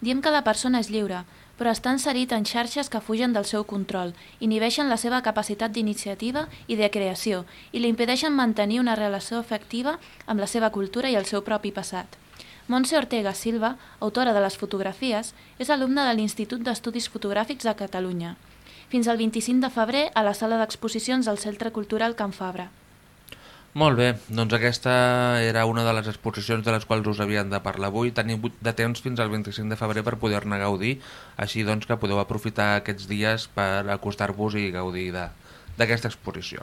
Diem que la persona és lliure, però està inserit en xarxes que fugen del seu control, inhibeixen la seva capacitat d'iniciativa i de creació i li impedeixen mantenir una relació efectiva amb la seva cultura i el seu propi passat. Montse Ortega Silva, autora de les fotografies, és alumna de l'Institut d'Estudis Fotogràfics de Catalunya. Fins al 25 de febrer a la sala d'exposicions del Centre Cultural Can Fabra. Molt bé, doncs aquesta era una de les exposicions de les quals us havien de parlar avui. Tenim de temps fins al 25 de febrer per poder-ne gaudir, així doncs que podeu aprofitar aquests dies per acostar-vos i gaudir d'aquesta exposició.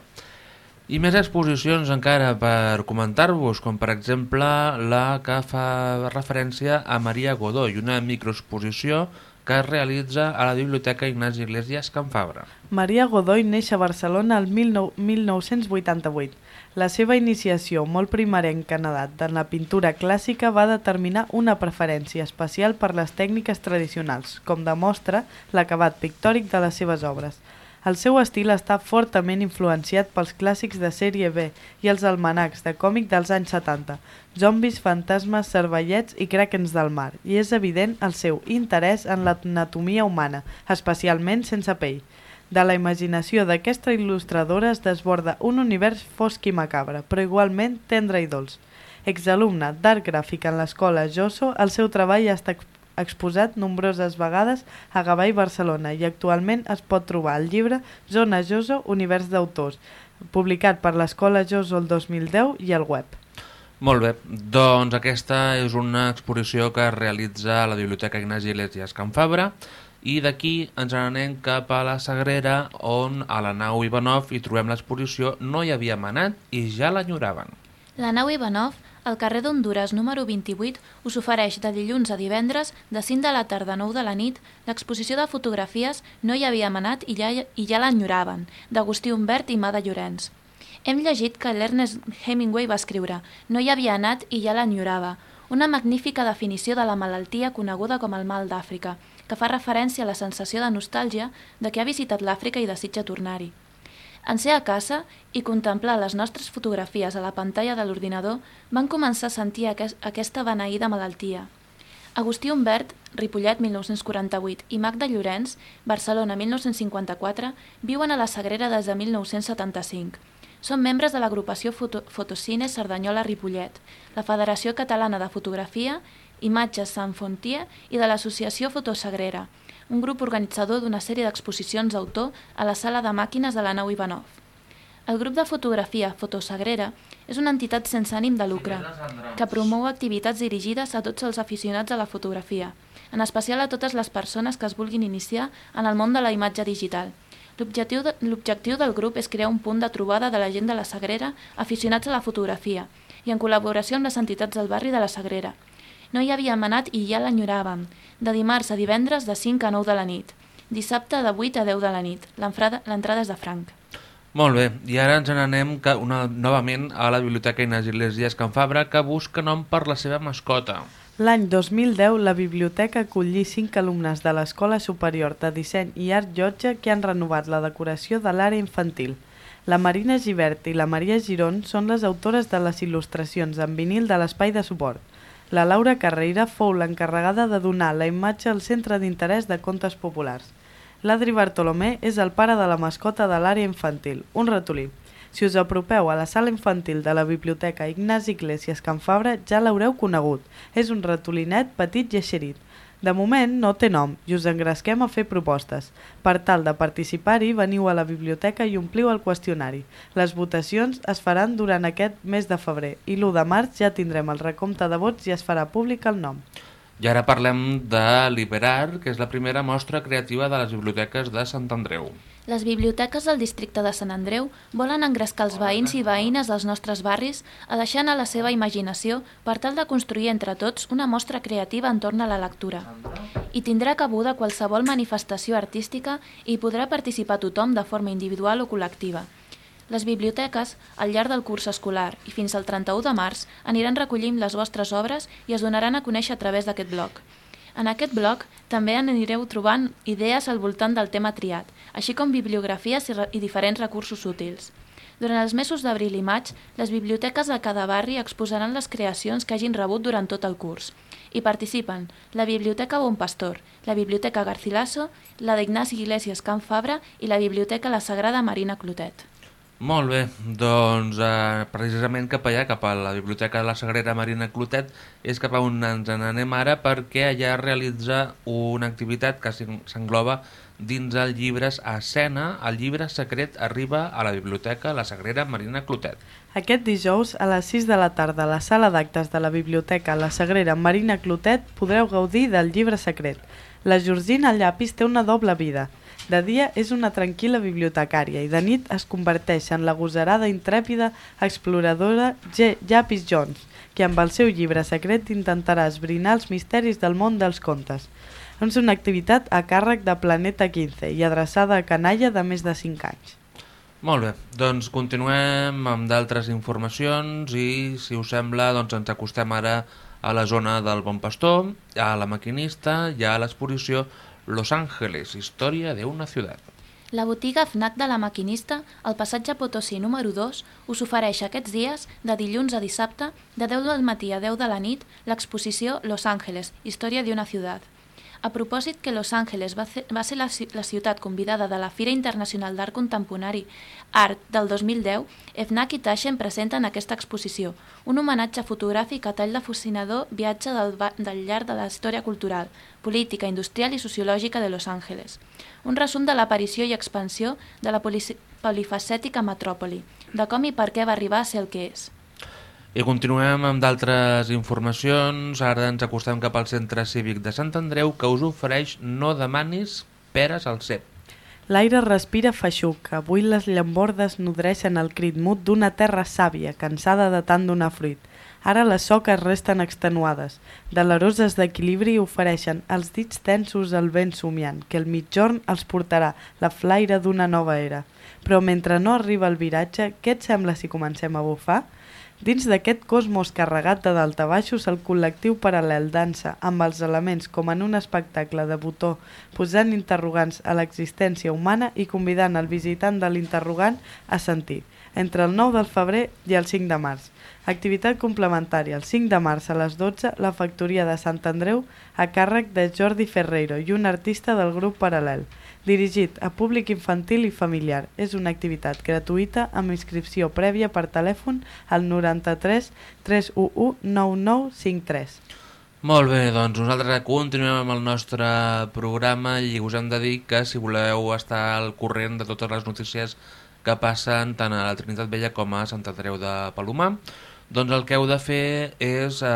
I més exposicions encara per comentar-vos, com per exemple la que fa referència a Maria Godoy, una microexposició que es realitza a la Biblioteca Ignasi Iglesias Can Fabra. Maria Godoy neix a Barcelona el 19 1988. La seva iniciació, molt primerenca en edat, en la pintura clàssica va determinar una preferència especial per les tècniques tradicionals, com demostra l'acabat pictòric de les seves obres. El seu estil està fortament influenciat pels clàssics de sèrie B i els almanacs de còmic dels anys 70, zombis, fantasmes, cervellets i krakens del mar, i és evident el seu interès en l'anatomia humana, especialment sense pell. De la imaginació d'aquesta il·lustradora es desborda un univers fosc i macabre, però igualment tendre i dolç. Exalumne d'art gràfic en l'escola Josso, el seu treball ha estat exposat nombroses vegades a Gavà i Barcelona i actualment es pot trobar al llibre Zona Joso, Univers d'autors, publicat per l'escola Joso el 2010 i al web. Molt bé, doncs aquesta és una exposició que realitza la Biblioteca Ignasi Iglesias Can Fabra i d'aquí ens n'anem cap a la Sagrera, on a la nau Ivanov hi trobem l'exposició No hi havia manat i ja l'enyoraven. La nau Ivanov, al carrer d'Honduras número 28, us ofereix de dilluns a divendres, de 5 de la tarda a 9 de la nit, l'exposició de fotografies No hi havia manat i ja, i ja l'enyoraven, d'Agustí Humbert i Mada Llorenç. Hem llegit que l'Ernest Hemingway va escriure No hi havia anat i ja l'enyorava, una magnífica definició de la malaltia coneguda com el mal d'Àfrica, que fa referència a la sensació de nostàlgia de que ha visitat l'Àfrica i desitja tornar-hi. En ser a casa i contemplar les nostres fotografies a la pantalla de l'ordinador, van començar a sentir aquest, aquesta beneïda malaltia. Agustí Humbert, Ripollet 1948 i Magda Llorenç, Barcelona 1954, viuen a la Sagrera des de 1975. Són membres de l'agrupació Foto Fotocine Cerdanyola Ripollet, la Federació Catalana de Fotografia, Imatges Sant Fontier i de l'Associació Fotosagrera, un grup organitzador d'una sèrie d'exposicions d'autor a la sala de màquines de la nau Ivanov. El grup de fotografia Fotosagrera és una entitat sense ànim de lucre que promou activitats dirigides a tots els aficionats a la fotografia, en especial a totes les persones que es vulguin iniciar en el món de la imatge digital. L'objectiu de, del grup és crear un punt de trobada de la gent de la Sagrera aficionats a la fotografia i en col·laboració amb les entitats del barri de la Sagrera. No hi havia manat i ja l'enyoràvem, de dimarts a divendres de 5 a 9 de la nit, dissabte de 8 a 10 de la nit. L'entrada és de franc. Molt bé, i ara ens n'anem ca- una, novament a la Biblioteca Inés Iglesias Can Fabra, que busca nom per la seva mascota. L'any 2010, la biblioteca acollí cinc alumnes de l'Escola Superior de Disseny i Art Llotja que han renovat la decoració de l'àrea infantil. La Marina Givert i la Maria Girón són les autores de les il·lustracions en vinil de l'espai de suport. La Laura Carreira fou l'encarregada de donar la imatge al Centre d'Interès de Contes Populars. L'Adri Bartolomé és el pare de la mascota de l'àrea infantil, un ratolí. Si us apropeu a la sala infantil de la Biblioteca Ignasi Iglesias Can Fabra ja l'haureu conegut. És un ratolinet petit i eixerit. De moment no té nom i us engresquem a fer propostes. Per tal de participar-hi, veniu a la biblioteca i ompliu el qüestionari. Les votacions es faran durant aquest mes de febrer i l'1 de març ja tindrem el recompte de vots i es farà públic el nom. I ara parlem de Liberar, que és la primera mostra creativa de les biblioteques de Sant Andreu. Les biblioteques del districte de Sant Andreu volen engrescar els veïns i veïnes dels nostres barris a deixar anar la seva imaginació per tal de construir entre tots una mostra creativa entorn a la lectura. Hi tindrà cabuda qualsevol manifestació artística i podrà participar tothom de forma individual o col·lectiva. Les biblioteques, al llarg del curs escolar i fins al 31 de març, aniran recollint les vostres obres i es donaran a conèixer a través d'aquest blog. En aquest blog també anireu trobant idees al voltant del tema triat, així com bibliografies i, i diferents recursos útils. Durant els mesos d'abril i maig, les biblioteques de cada barri exposaran les creacions que hagin rebut durant tot el curs. Hi participen la Biblioteca Bon Pastor, la Biblioteca Garcilaso, la d'Ignasi Iglesias Can Fabra i la Biblioteca La Sagrada Marina Clotet. Molt bé, doncs eh, precisament cap allà, cap a la Biblioteca de la Sagrera Marina Clotet, és cap a on ens n'anem ara perquè allà realitza una activitat que s'en- s'engloba dins el llibres a escena. El llibre secret arriba a la Biblioteca La Sagrera Marina Clotet. Aquest dijous, a les 6 de la tarda, a la sala d'actes de la Biblioteca La Sagrera Marina Clotet podreu gaudir del llibre secret. La Georgina Llapis té una doble vida. De dia és una tranquil·la bibliotecària i de nit es converteix en la gosarada intrèpida exploradora G. Llapis Jones, que amb el seu llibre secret intentarà esbrinar els misteris del món dels contes. És una activitat a càrrec de Planeta 15 i adreçada a canalla de més de 5 anys. Molt bé, doncs continuem amb d'altres informacions i, si us sembla, doncs ens acostem ara a la zona del Bon Pastor, a la maquinista i a l'exposició Los Ángeles, història de una ciutat. La botiga FNAC de la Maquinista, al passatge Potosí número 2, us ofereix aquests dies, de dilluns a dissabte, de 10 del matí a 10 de la nit, l'exposició Los Ángeles, història d'una ciutat. A propòsit que Los Ángeles va, ser, va ser la, la ciutat convidada de la Fira Internacional d'Art Contemporani Art del 2010, FNAC i Taschen presenten aquesta exposició, un homenatge fotogràfic a tall de fascinador viatge del, del llarg de la història cultural, política, industrial i sociològica de Los Ángeles. Un resum de l'aparició i expansió de la polifacètica metròpoli, de com i per què va arribar a ser el que és. I continuem amb d'altres informacions. Ara ens acostem cap al centre cívic de Sant Andreu que us ofereix No demanis peres al cep. L'aire respira feixuc. Avui les llambordes nodreixen el crit mut d'una terra sàvia, cansada de tant donar fruit. Ara les soques resten extenuades. Deleroses d'equilibri ofereixen els dits tensos al vent somiant, que el mitjorn els portarà la flaire d'una nova era. Però mentre no arriba el viratge, què et sembla si comencem a bufar? Dins d'aquest cosmos carregat de daltabaixos, el col·lectiu paral·lel dansa amb els elements com en un espectacle de botó, posant interrogants a l'existència humana i convidant el visitant de l'interrogant a sentir, entre el 9 del febrer i el 5 de març. Activitat complementària, el 5 de març a les 12, la factoria de Sant Andreu a càrrec de Jordi Ferreiro i un artista del grup Paral·lel dirigit a públic infantil i familiar. És una activitat gratuïta amb inscripció prèvia per telèfon al 93 311 9953. Molt bé, doncs nosaltres continuem amb el nostre programa i us hem de dir que si voleu estar al corrent de totes les notícies que passen tant a la Trinitat Vella com a Sant Andreu de Palomar, doncs el que heu de fer és eh,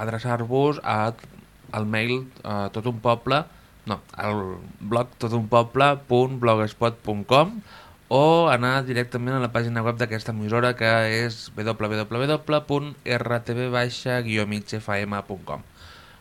adreçar-vos al mail eh, tot un poble no, al blog totunpoble.blogspot.com o anar directament a la pàgina web d'aquesta emissora que és www.rtv-migfm.com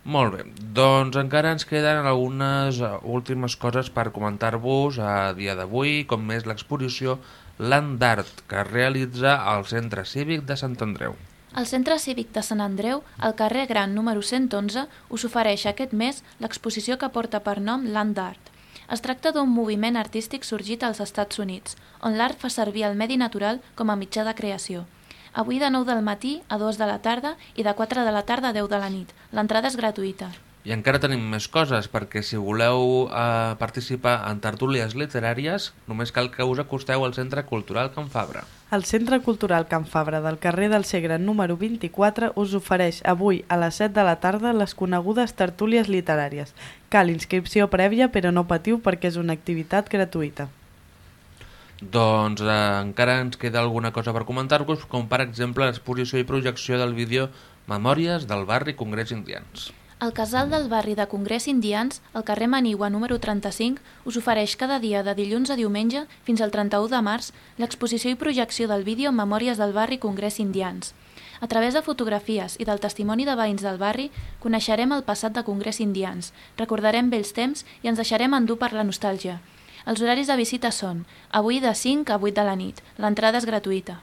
Molt bé, doncs encara ens queden algunes últimes coses per comentar-vos a dia d'avui, com és l'exposició Land d'Art que es realitza al Centre Cívic de Sant Andreu. El Centre Cívic de Sant Andreu, al carrer Gran número 111, us ofereix aquest mes l'exposició que porta per nom Land Art. Es tracta d'un moviment artístic sorgit als Estats Units, on l'art fa servir el medi natural com a mitjà de creació. Avui de 9 del matí a 2 de la tarda i de 4 de la tarda a 10 de la nit. L'entrada és gratuïta. I encara tenim més coses, perquè si voleu eh, participar en tertúlies literàries, només cal que us acosteu al Centre Cultural Can Fabra. El Centre Cultural Can Fabra del carrer del Segre número 24 us ofereix avui a les 7 de la tarda les conegudes tertúlies literàries. Cal inscripció prèvia però no patiu perquè és una activitat gratuïta. Doncs eh, encara ens queda alguna cosa per comentar-vos, com per exemple l'exposició i projecció del vídeo Memòries del barri Congrés Indians. El casal del barri de Congrés Indians, al carrer Manigua número 35, us ofereix cada dia de dilluns a diumenge fins al 31 de març l'exposició i projecció del vídeo Memòries del barri Congrés Indians. A través de fotografies i del testimoni de veïns del barri, coneixerem el passat de Congrés Indians, recordarem vells temps i ens deixarem endur per la nostàlgia. Els horaris de visita són avui de 5 a 8 de la nit. L'entrada és gratuïta.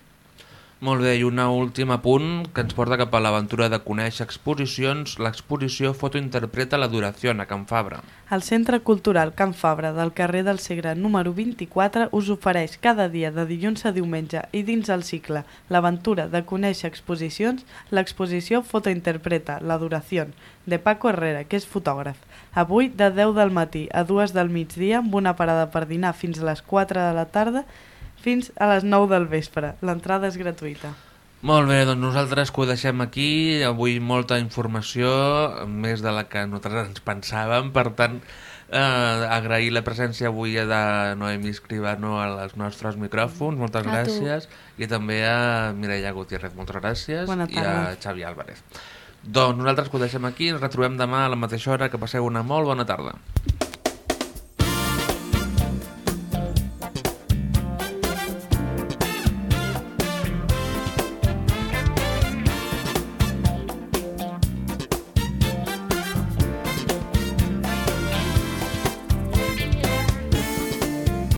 Molt bé, i un últim apunt que ens porta cap a l'aventura de conèixer exposicions. L'exposició Fotointerpreta la duració a Can Fabra. El Centre Cultural Can Fabra del carrer del Segre número 24 us ofereix cada dia de dilluns a diumenge i dins el cicle L'aventura de conèixer exposicions, l'exposició Fotointerpreta la duració de Paco Herrera, que és fotògraf. Avui de 10 del matí a 2 del migdia amb una parada per dinar fins a les 4 de la tarda fins a les 9 del vespre. L'entrada és gratuïta. Molt bé, doncs nosaltres que ho deixem aquí. Avui molta informació, més de la que nosaltres ens pensàvem. Per tant, eh, agrair la presència avui de Noemi Escribano als nostres micròfons. Moltes A tu. gràcies. I també a Mireia Gutiérrez. Moltes gràcies. Bona I a. Xavi Álvarez. Doncs nosaltres que ho deixem aquí. Ens retrobem demà a la mateixa hora. Que passeu una molt bona tarda.